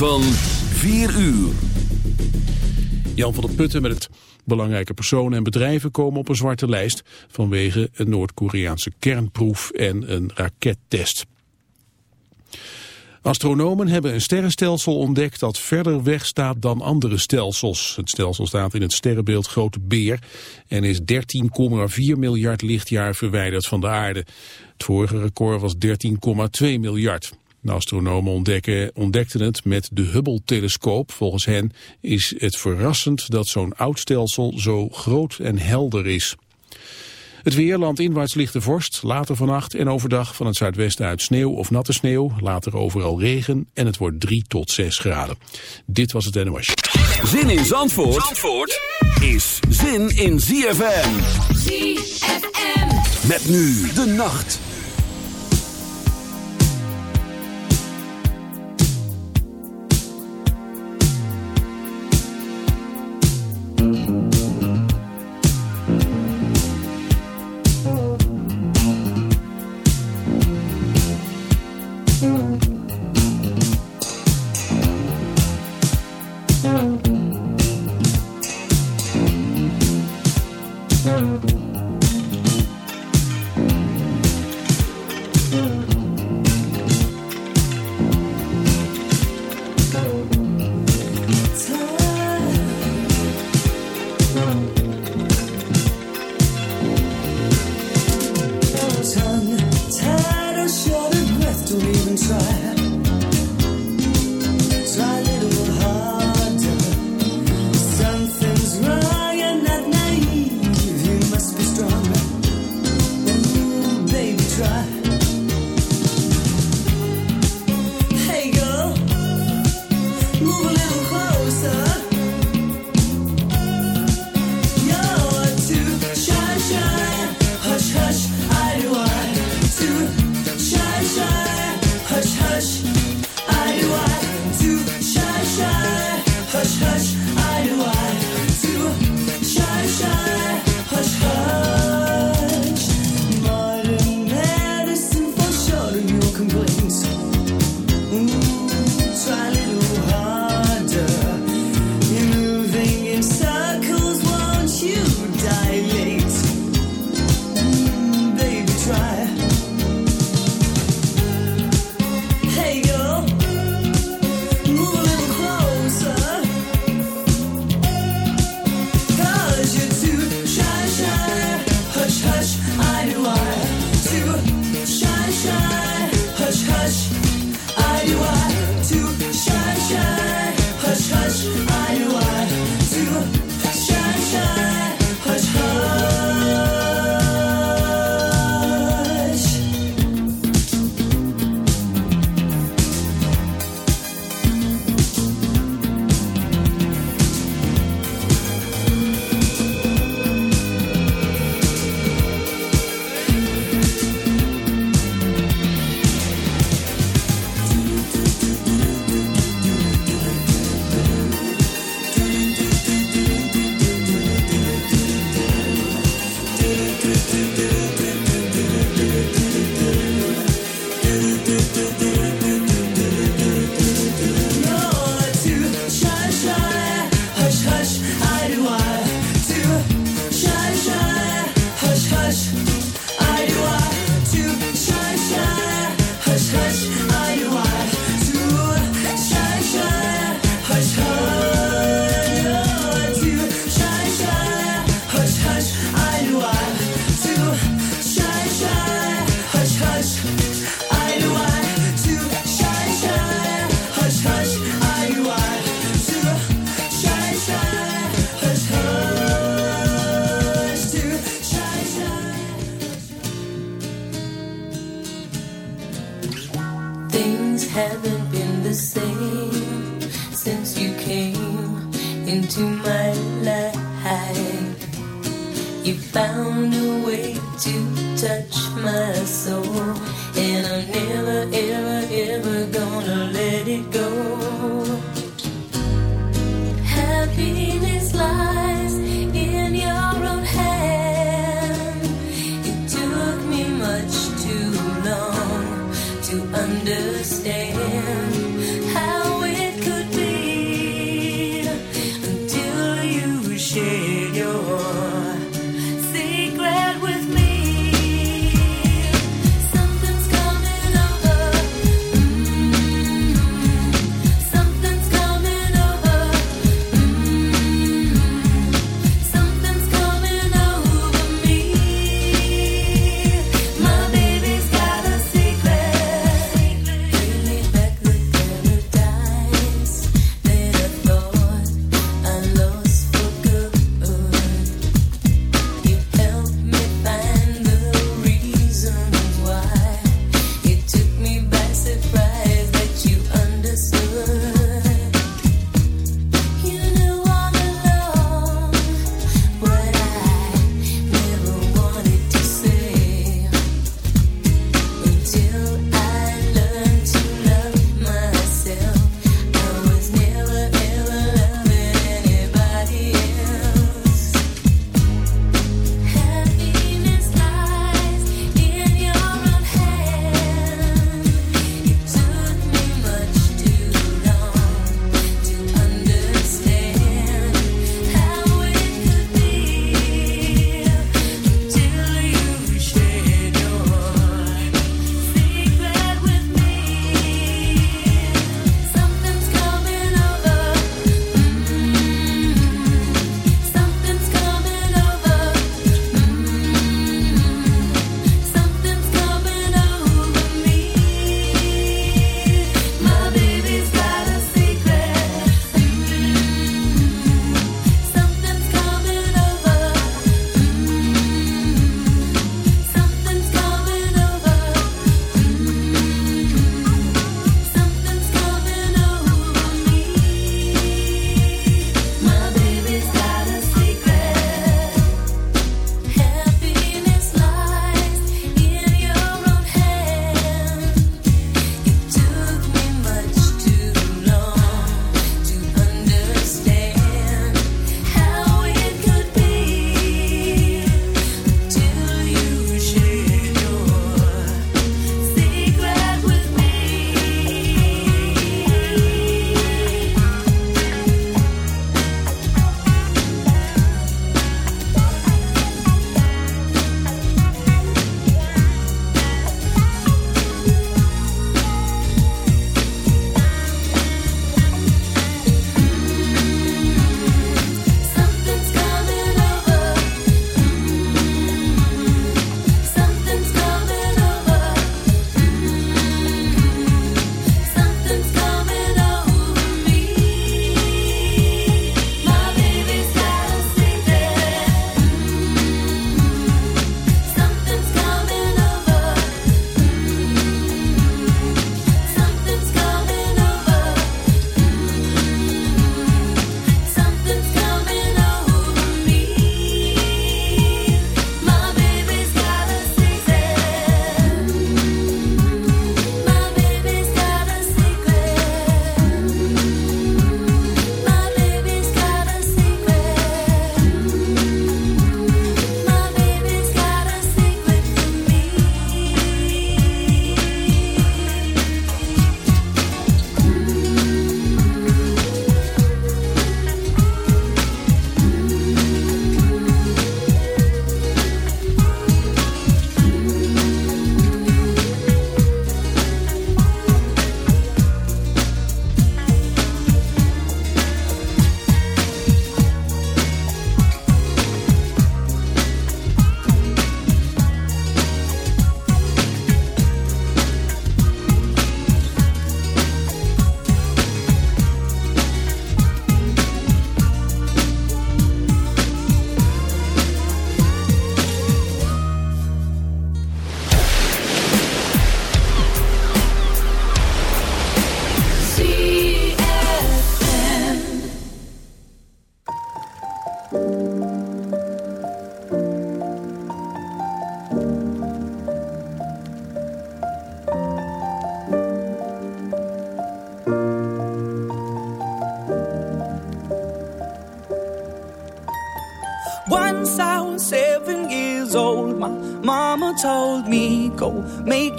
Van 4 uur. Jan van der Putten met het belangrijke personen en bedrijven komen op een zwarte lijst vanwege een Noord-Koreaanse kernproef en een rakettest. Astronomen hebben een sterrenstelsel ontdekt dat verder weg staat dan andere stelsels. Het stelsel staat in het sterrenbeeld Grote Beer en is 13,4 miljard lichtjaar verwijderd van de aarde. Het vorige record was 13,2 miljard. De astronomen ontdekken, ontdekten het met de Hubble-telescoop. Volgens hen is het verrassend dat zo'n oud stelsel zo groot en helder is. Het weer landinwaarts ligt de vorst, later vannacht en overdag van het zuidwesten uit sneeuw of natte sneeuw, later overal regen en het wordt 3 tot 6 graden. Dit was het NOS. Zin in Zandvoort, Zandvoort is zin in ZFM. ZFM. Met nu de nacht.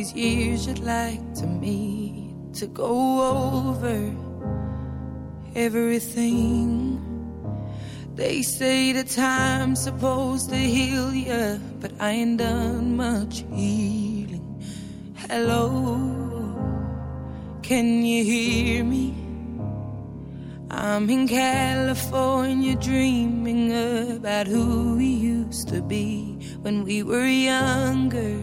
these years you'd like to meet to go over everything. They say the time's supposed to heal ya, but I ain't done much healing. Hello, can you hear me? I'm in California dreaming about who we used to be when we were younger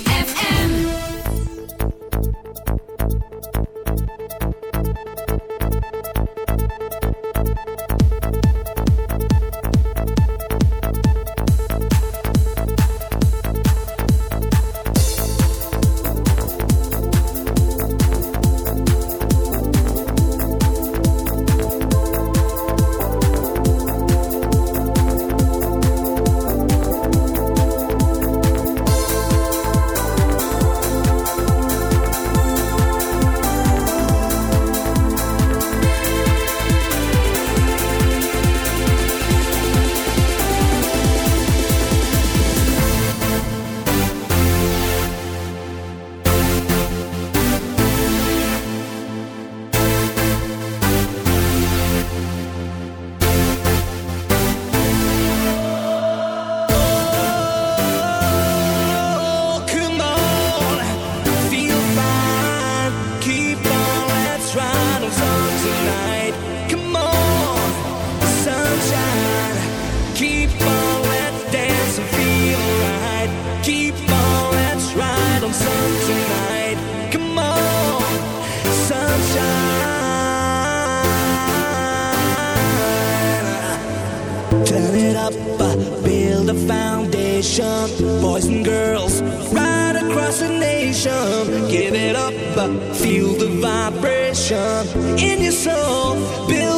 vibration in your soul. Build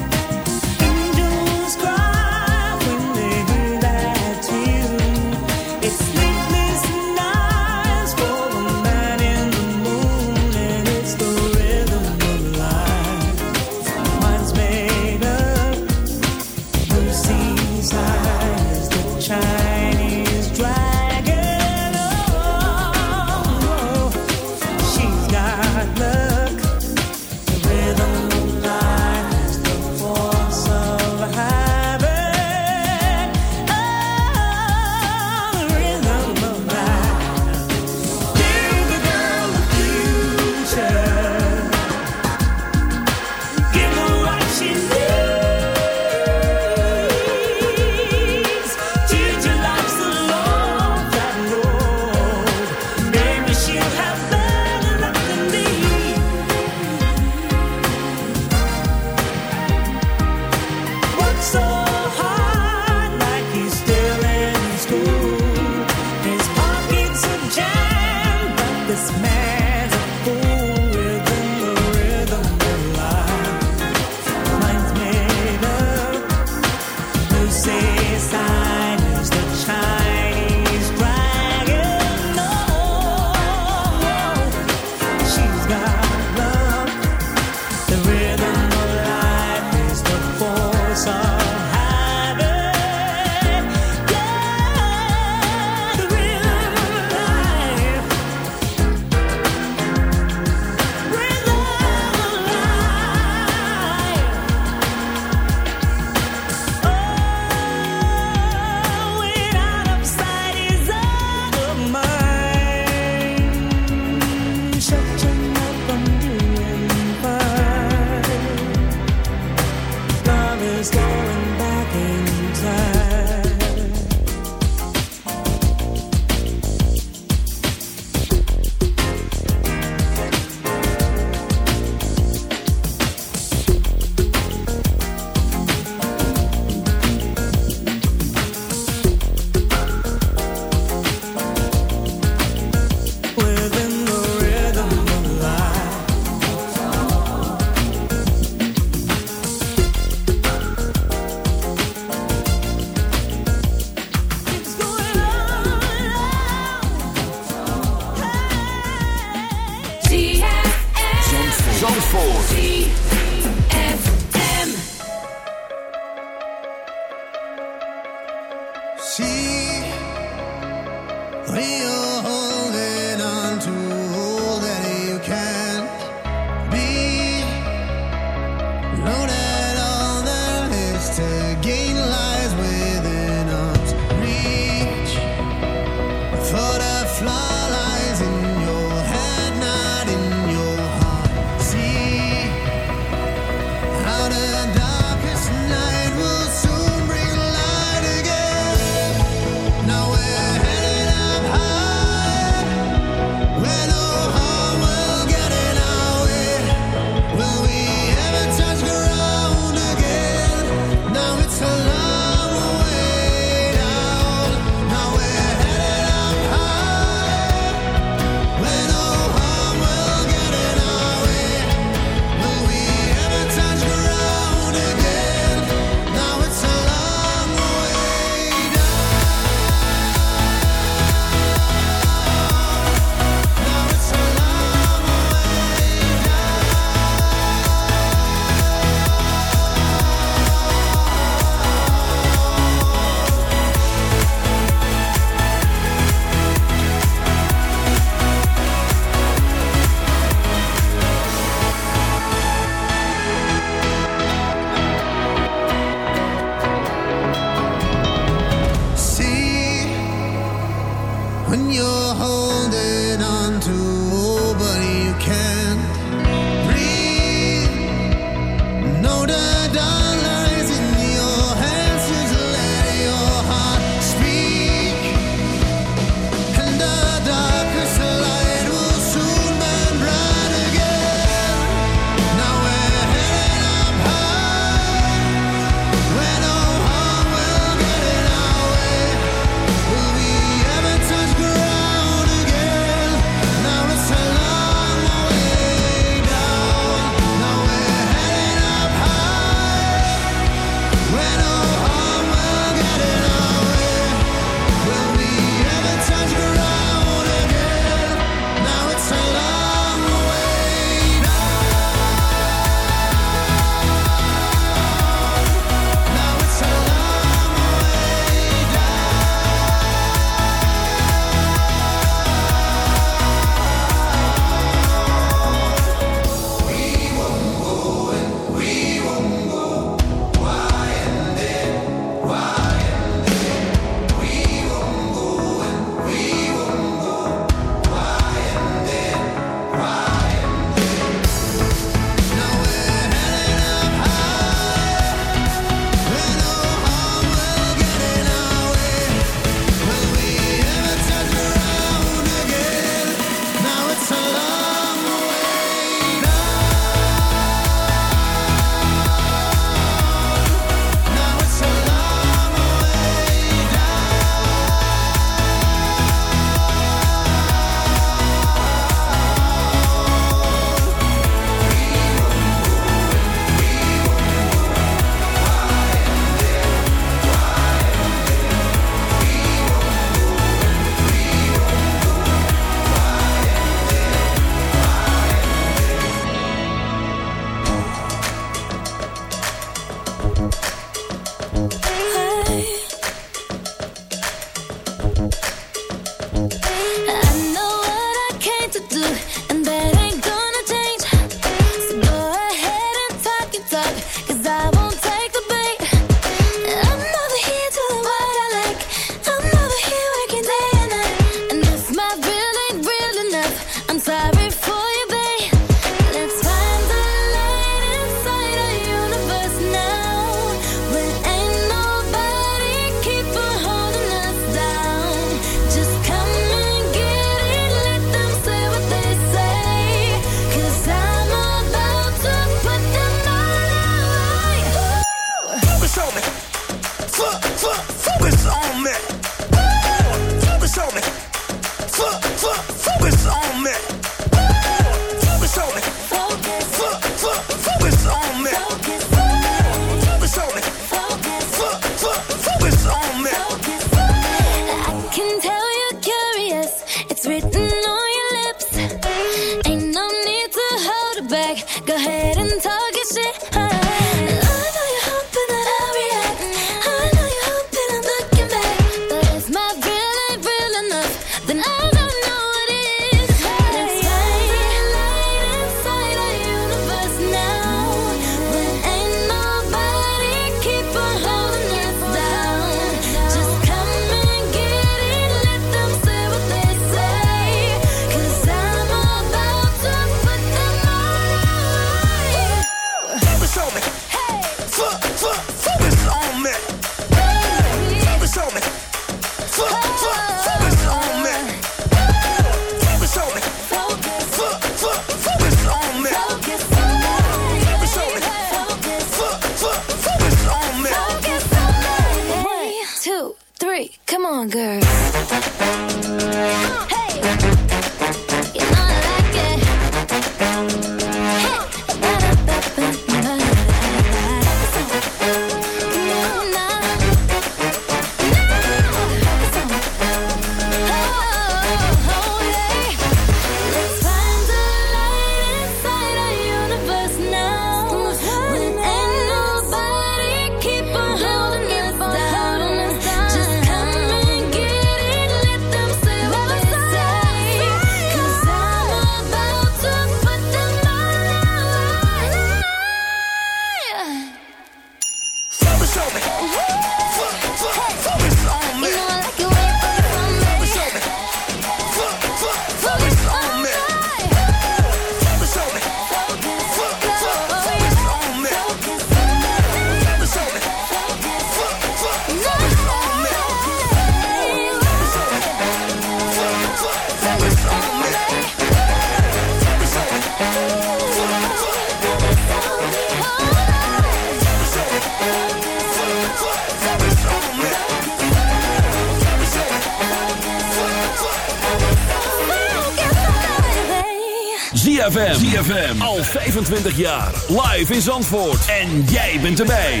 ZFM. ZFM. Al 25 jaar. Live in Zandvoort. En jij bent erbij.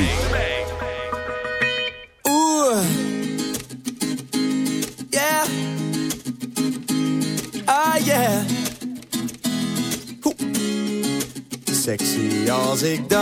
Oeh. Yeah. Ah, yeah. Sexy als ik dans.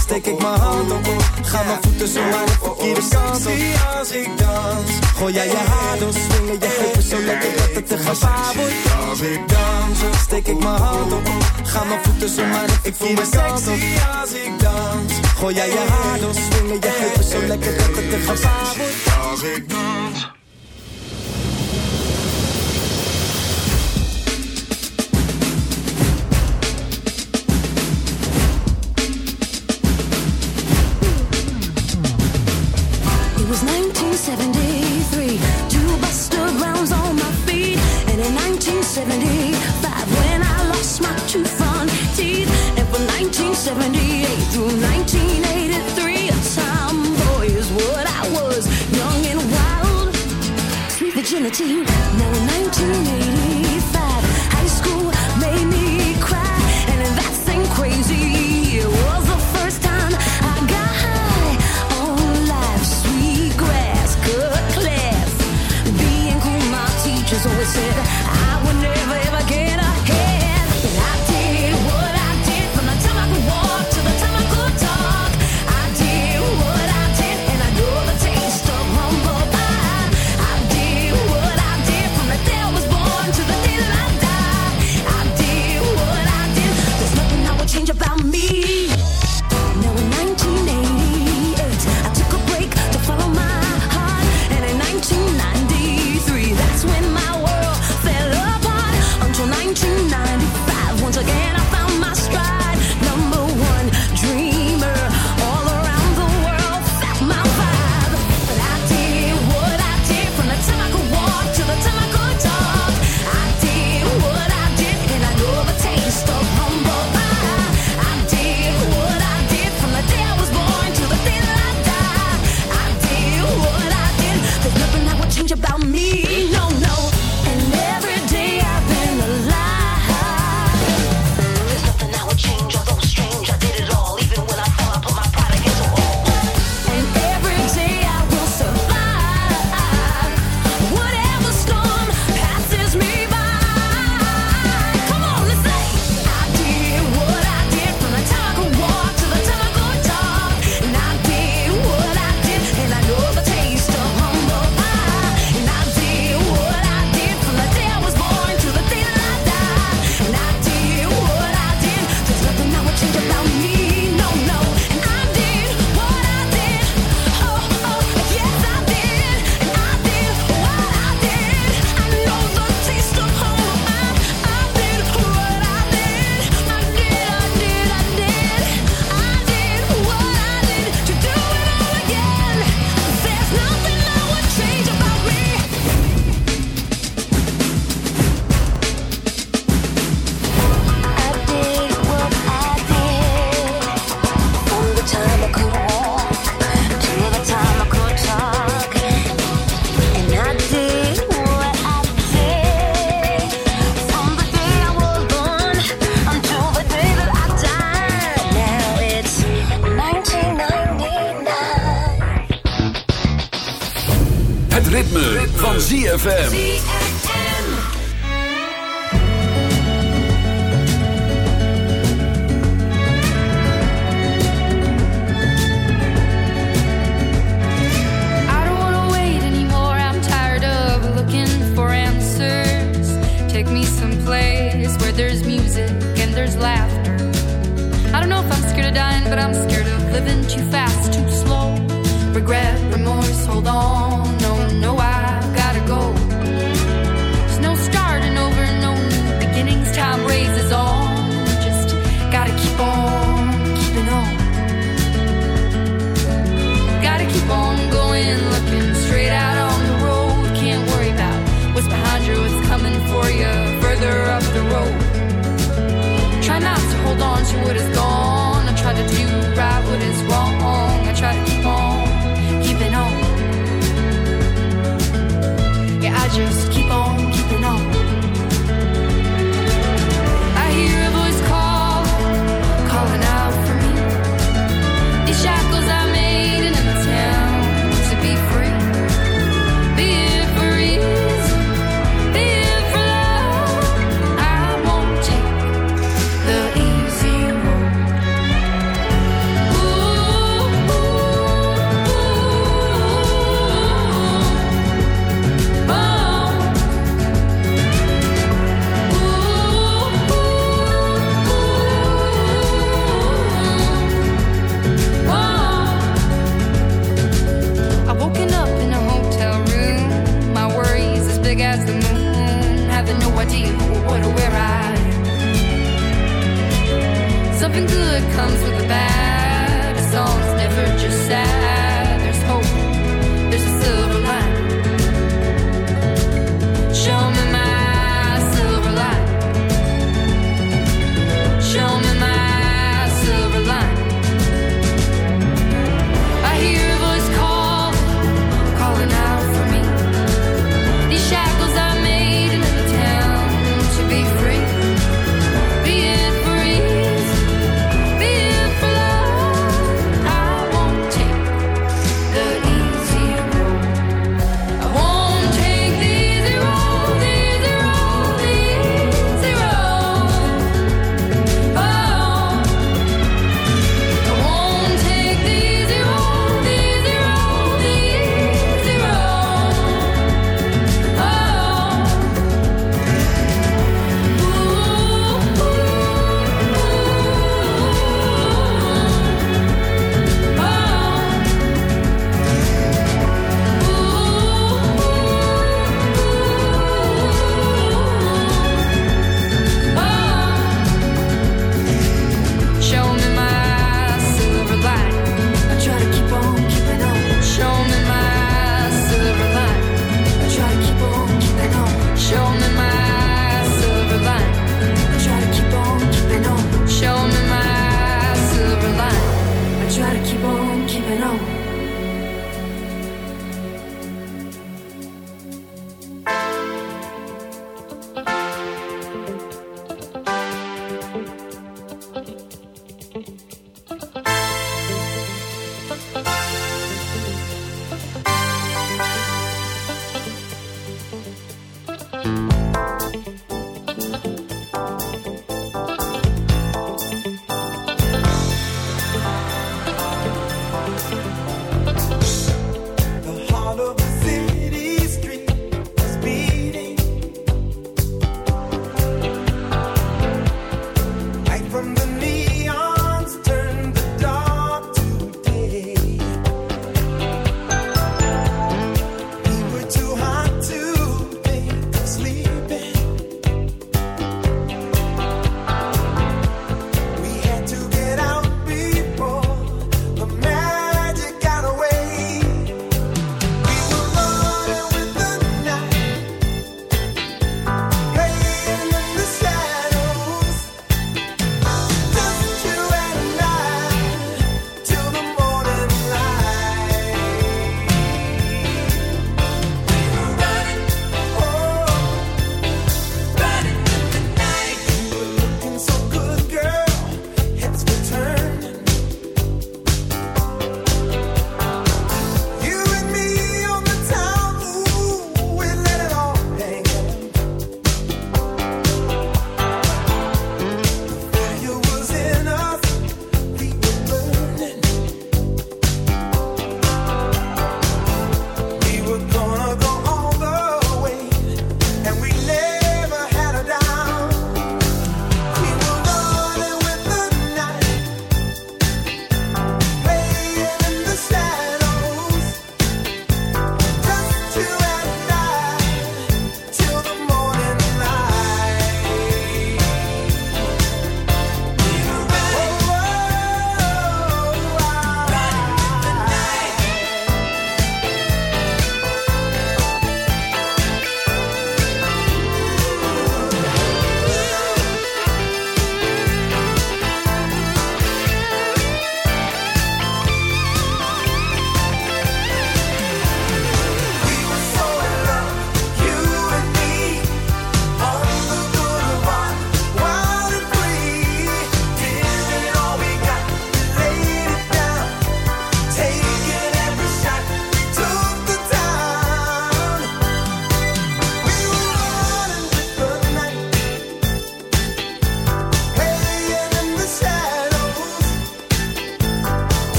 steek ik mijn hand op, Ga mijn voeten zo hard. de verkeerde kant op. als ik dans, gooi jij je haar door, swingen je heupen zo lekker dat het te gevaar wordt. Als ik dans, steek ik mijn hand op, Ga mijn voeten zo hard. de verkeerde kant op. als ik dans, gooi jij je haar door, swingen je heupen zo lekker dat het te gevaar wordt. Als ik dans. 78 through 1983, a tomboy is what I was, young and wild, sweet virginity. Now 1980.